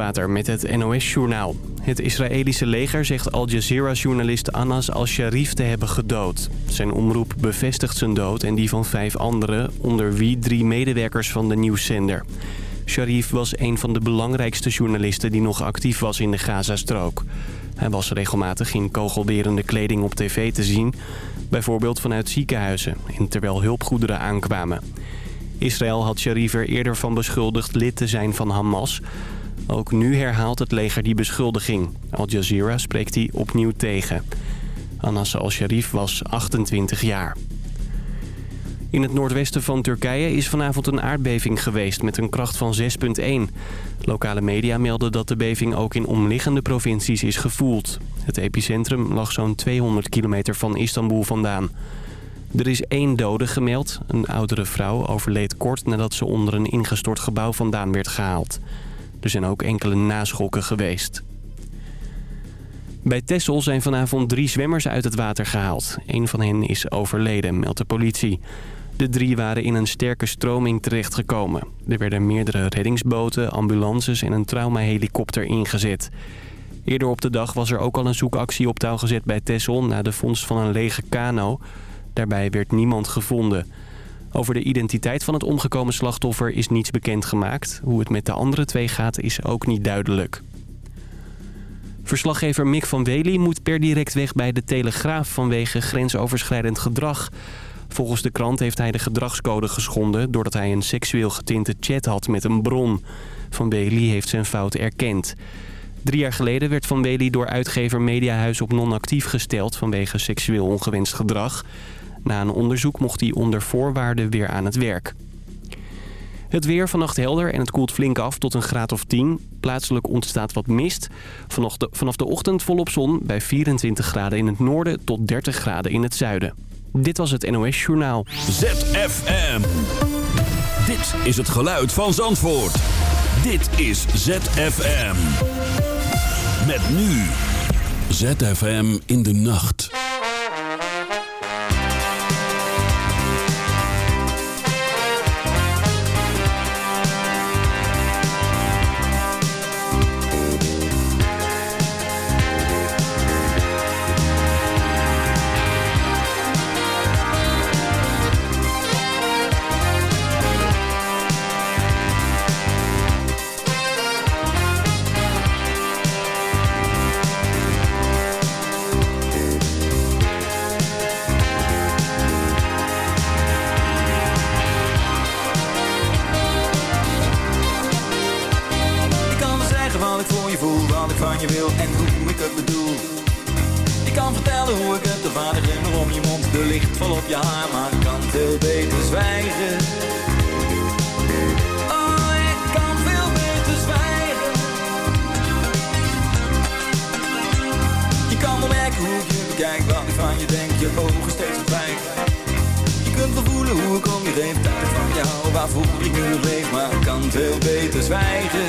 Water met het NOS-journaal. Het Israëlische leger zegt Al Jazeera-journalist Anas al-Sharif te hebben gedood. Zijn omroep bevestigt zijn dood en die van vijf anderen... onder wie drie medewerkers van de nieuwszender. Sharif was een van de belangrijkste journalisten die nog actief was in de Gazastrook. Hij was regelmatig in kogelwerende kleding op tv te zien... bijvoorbeeld vanuit ziekenhuizen en terwijl hulpgoederen aankwamen. Israël had Sharif er eerder van beschuldigd lid te zijn van Hamas... Ook nu herhaalt het leger die beschuldiging. Al Jazeera spreekt die opnieuw tegen. Anas al-Sharif was 28 jaar. In het noordwesten van Turkije is vanavond een aardbeving geweest met een kracht van 6,1. Lokale media melden dat de beving ook in omliggende provincies is gevoeld. Het epicentrum lag zo'n 200 kilometer van Istanbul vandaan. Er is één dode gemeld. Een oudere vrouw overleed kort nadat ze onder een ingestort gebouw vandaan werd gehaald. Er zijn ook enkele naschokken geweest. Bij Texel zijn vanavond drie zwemmers uit het water gehaald. Een van hen is overleden, meldt de politie. De drie waren in een sterke stroming terechtgekomen. Er werden meerdere reddingsboten, ambulances en een traumahelikopter ingezet. Eerder op de dag was er ook al een zoekactie op touw gezet bij Texel... na de vondst van een lege kano. Daarbij werd niemand gevonden... Over de identiteit van het omgekomen slachtoffer is niets bekendgemaakt. Hoe het met de andere twee gaat is ook niet duidelijk. Verslaggever Mick van Wely moet per direct weg bij de Telegraaf vanwege grensoverschrijdend gedrag. Volgens de krant heeft hij de gedragscode geschonden doordat hij een seksueel getinte chat had met een bron. Van Wely heeft zijn fout erkend. Drie jaar geleden werd Van Wely door uitgever Mediahuis op non-actief gesteld vanwege seksueel ongewenst gedrag. Na een onderzoek mocht hij onder voorwaarden weer aan het werk. Het weer vannacht helder en het koelt flink af tot een graad of 10. Plaatselijk ontstaat wat mist. Vanaf de, ochtend volop zon bij 24 graden in het noorden tot 30 graden in het zuiden. Dit was het NOS Journaal. ZFM. Dit is het geluid van Zandvoort. Dit is ZFM. Met nu. ZFM in de nacht. Je wil en hoe ik het bedoel. Ik kan vertellen hoe ik het de vader glimmer om je mond, de licht vol op je haar, maar ik kan veel beter zwijgen. Oh, ik kan veel beter zwijgen. Je kan wel merken hoe ik je bekijk, wat ik van je denk, je ogen steeds verdwijnen. Je kunt wel voelen hoe ik om je heen ik van jou, waarvoor ik nu leef, maar ik kan veel beter zwijgen.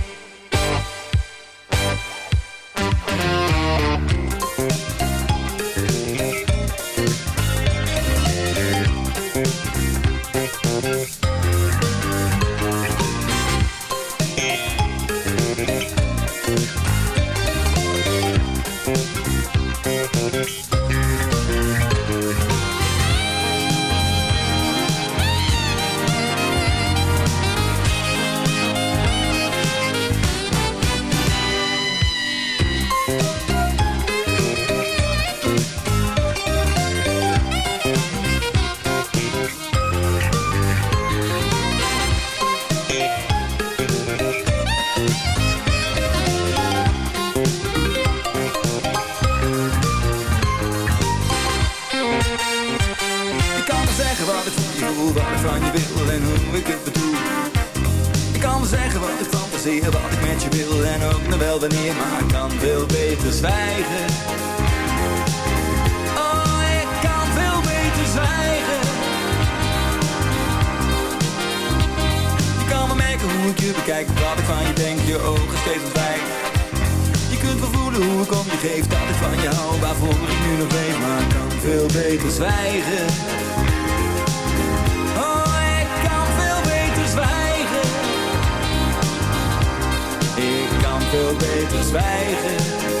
veel beter zwijgen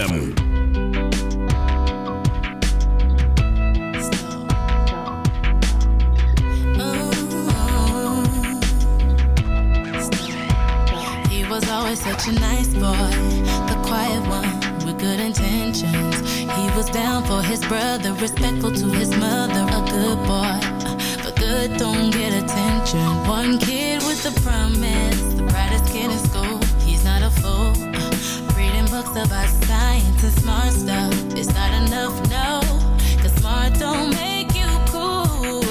ZFM. always such a nice boy, the quiet one with good intentions. He was down for his brother, respectful to his mother, a good boy. But good don't get attention. One kid with a promise, the brightest kid in school. He's not a fool books about science and smart stuff. It's not enough, no. Cause smart don't make you cool.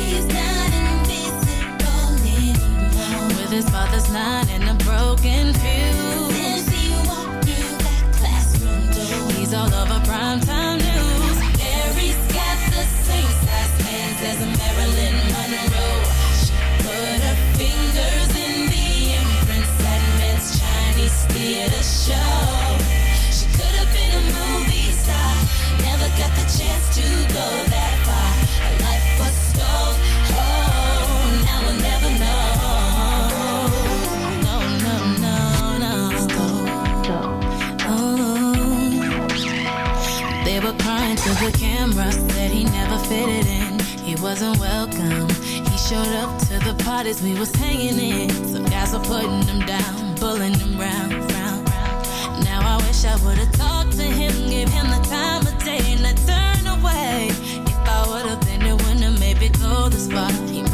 He's not invisible anymore. With his father's line and a broken fuse. Since he walked through that classroom door. He's all over primetime news. Mary's got the same size hands as a Marilyn Monroe. She could have been a movie star, never got the chance to go that far. Life was. Oh, now we'll never know. No, no, no, no. They were crying to the camera, said he never fitted in. He wasn't welcome. He showed up to the parties we was hanging in. Some guys were putting him down, pulling him round, round now I wish I would've talked to him, gave him the time of day, and I turned away. If I would've been when I maybe go the spot, he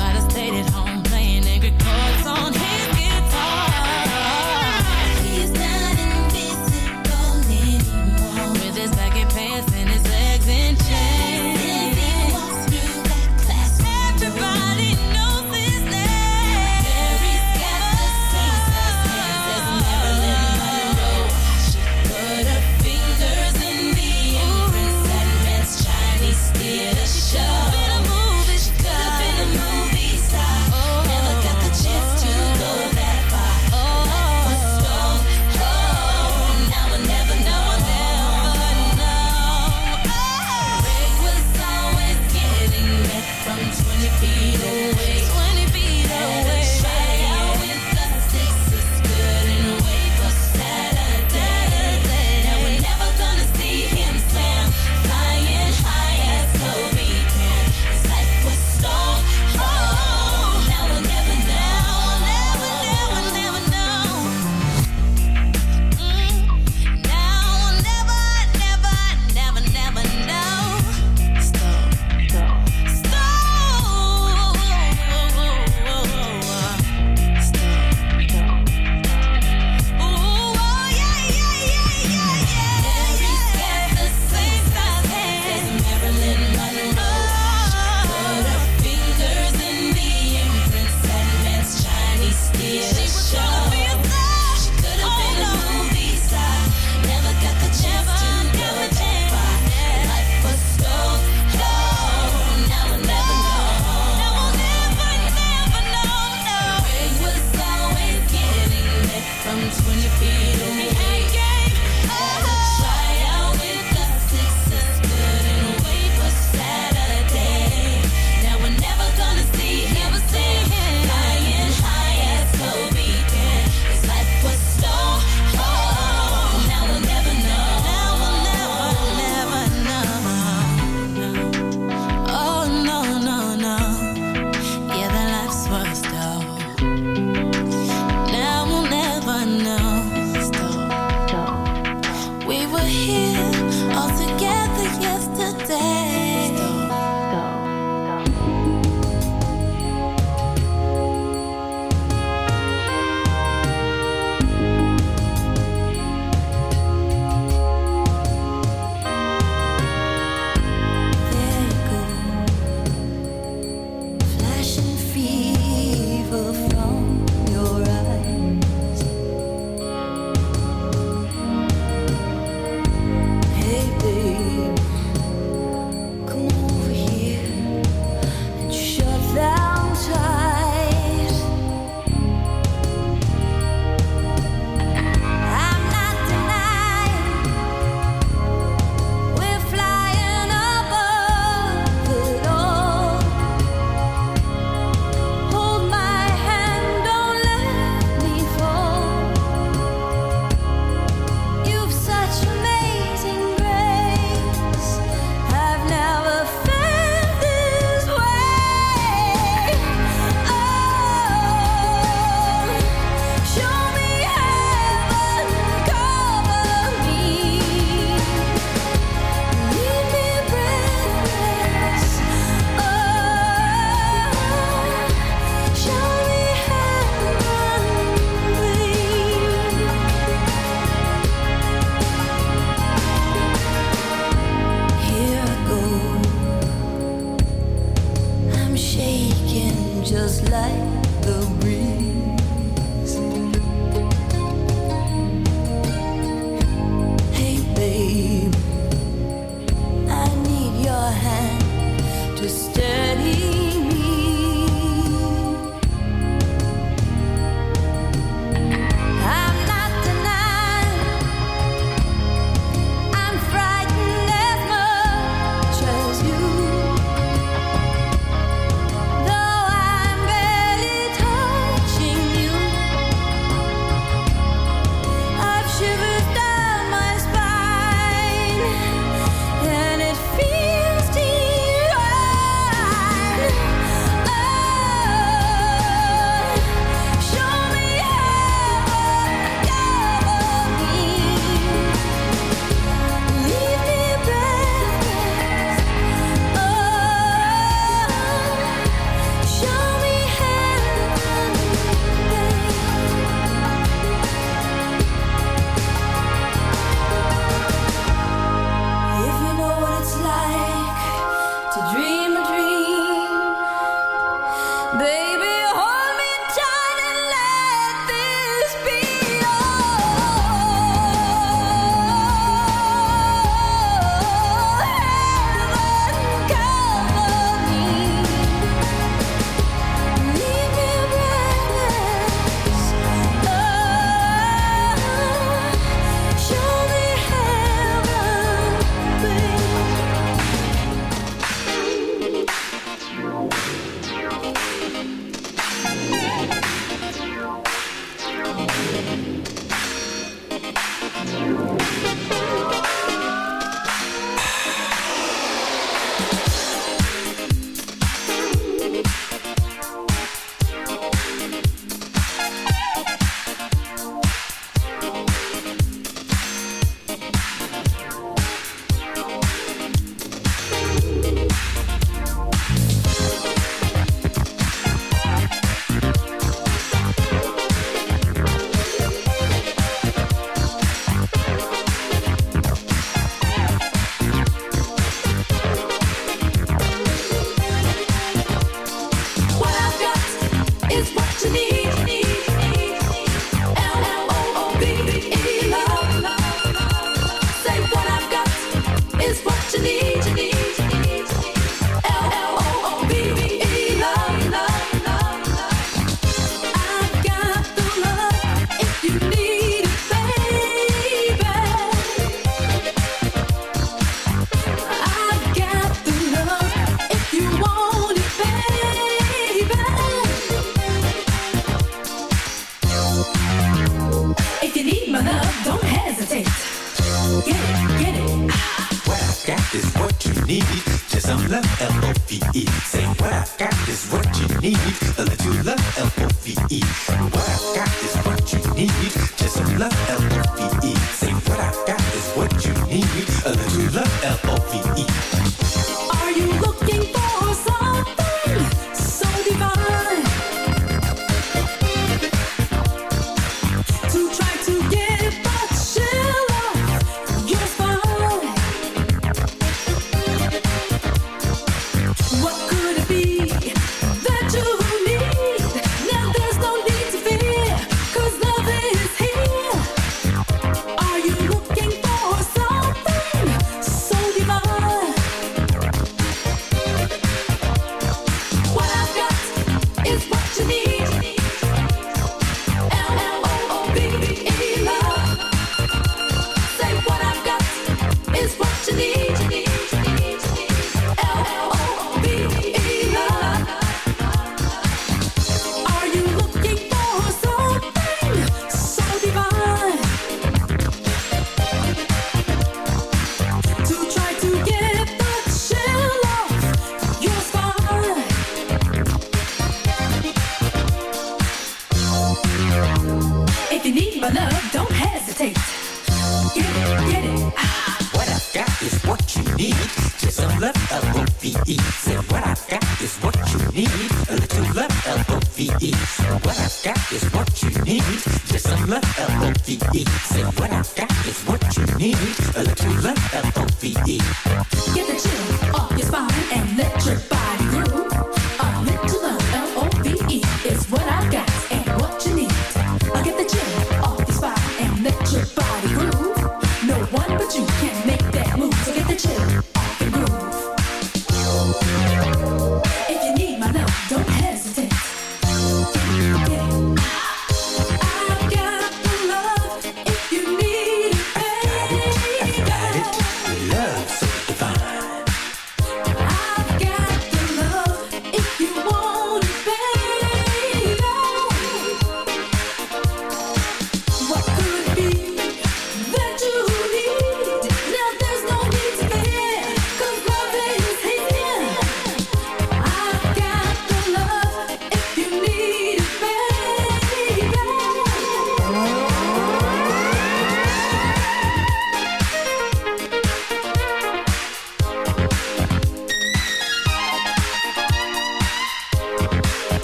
just like the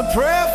a prayer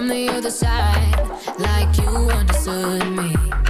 from the other side, like you understood me.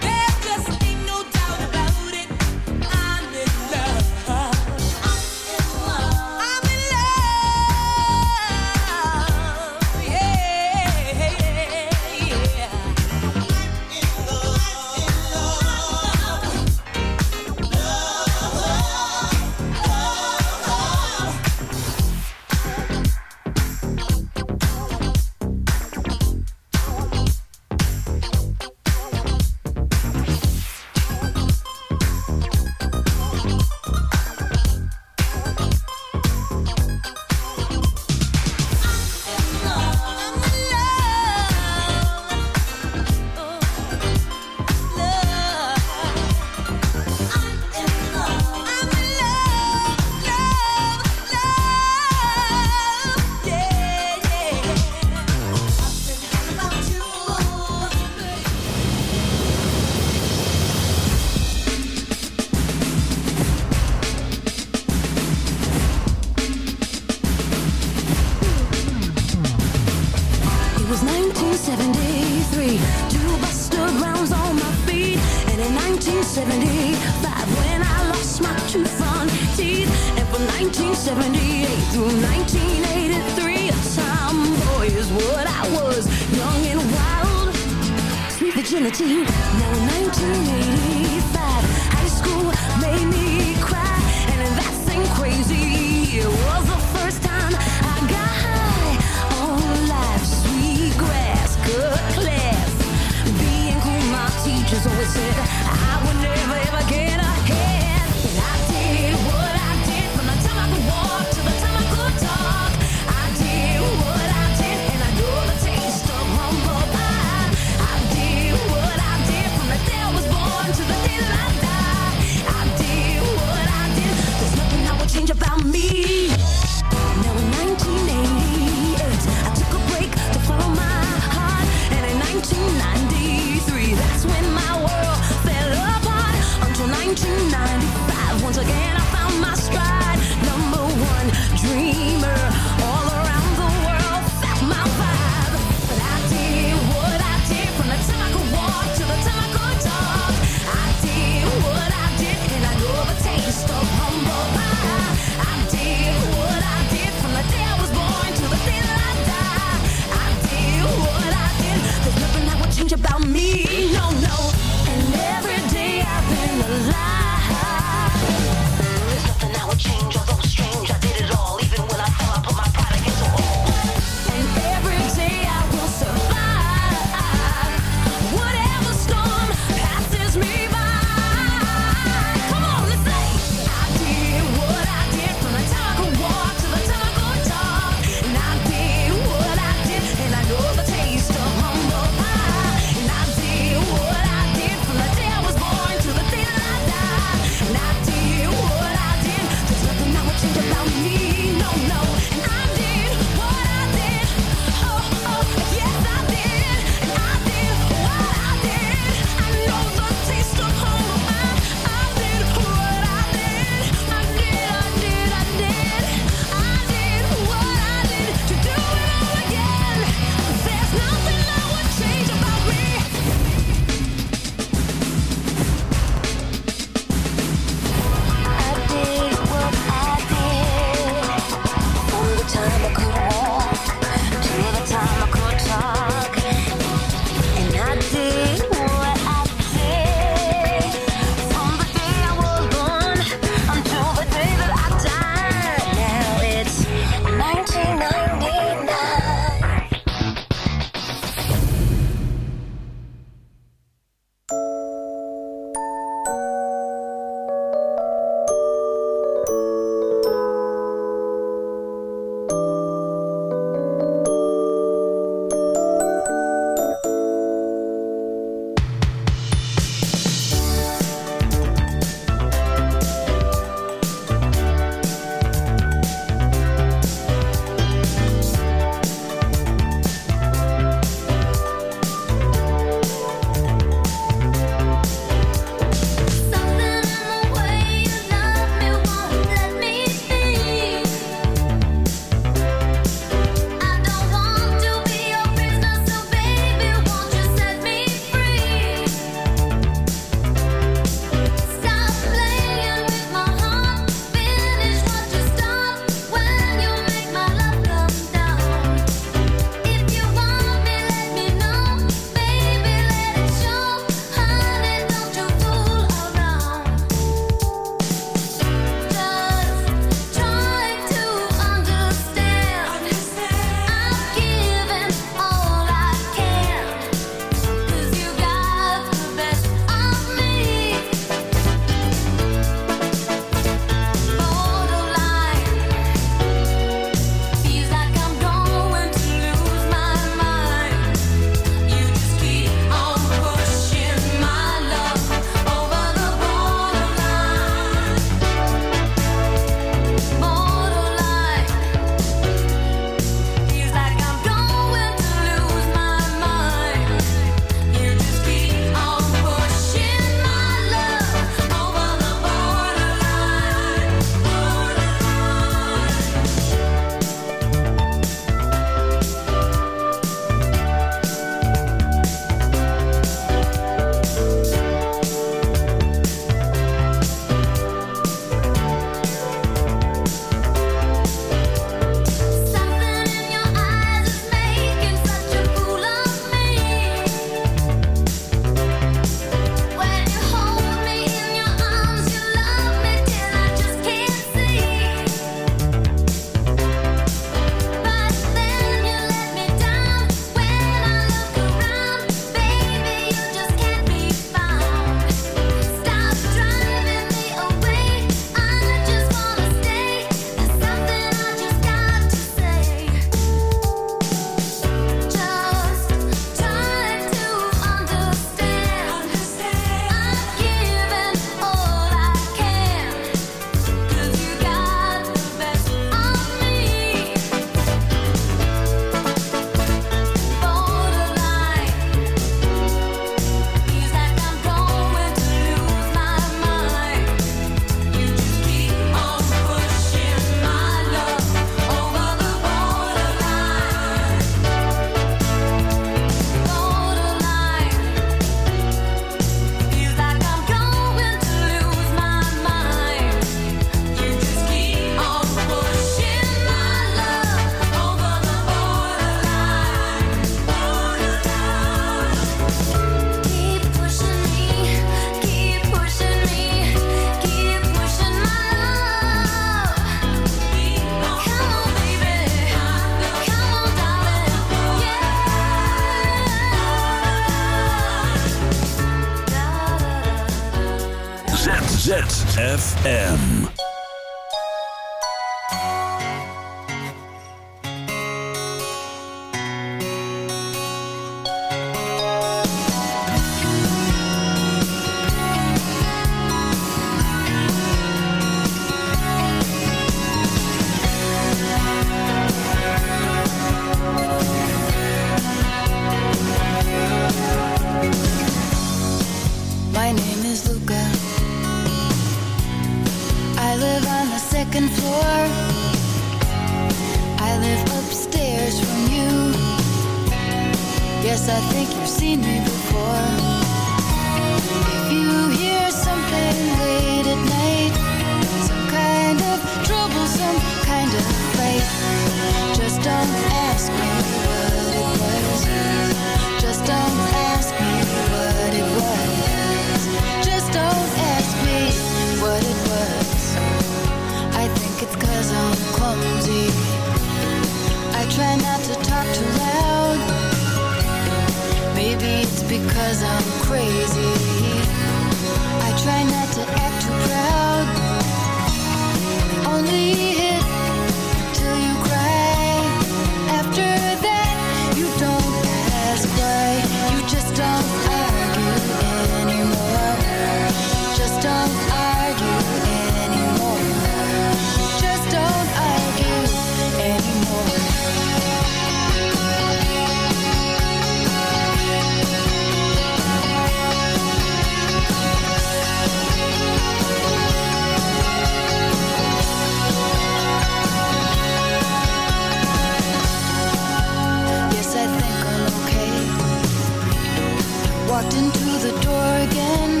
the door again.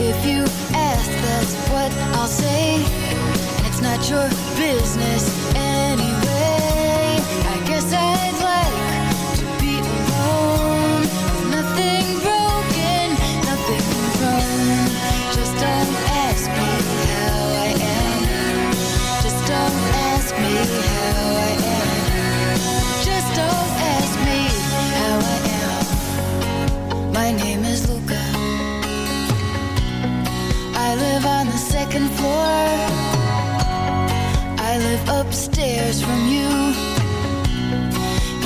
If you ask, that's what I'll say. And it's not your business anyway.